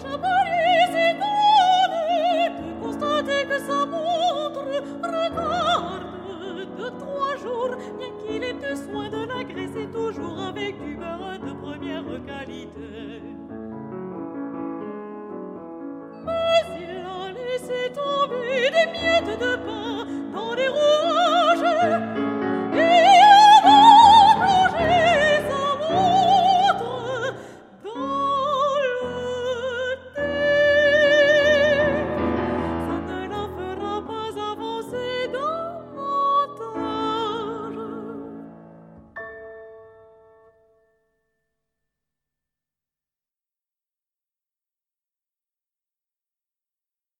J'abaisse et donne. Tu constates que sa montre regarde de trois jours, bien qu'il ait eu soin de l'agréer toujours avec du marin de première qualité. Mais il a laissé tomber des miettes de.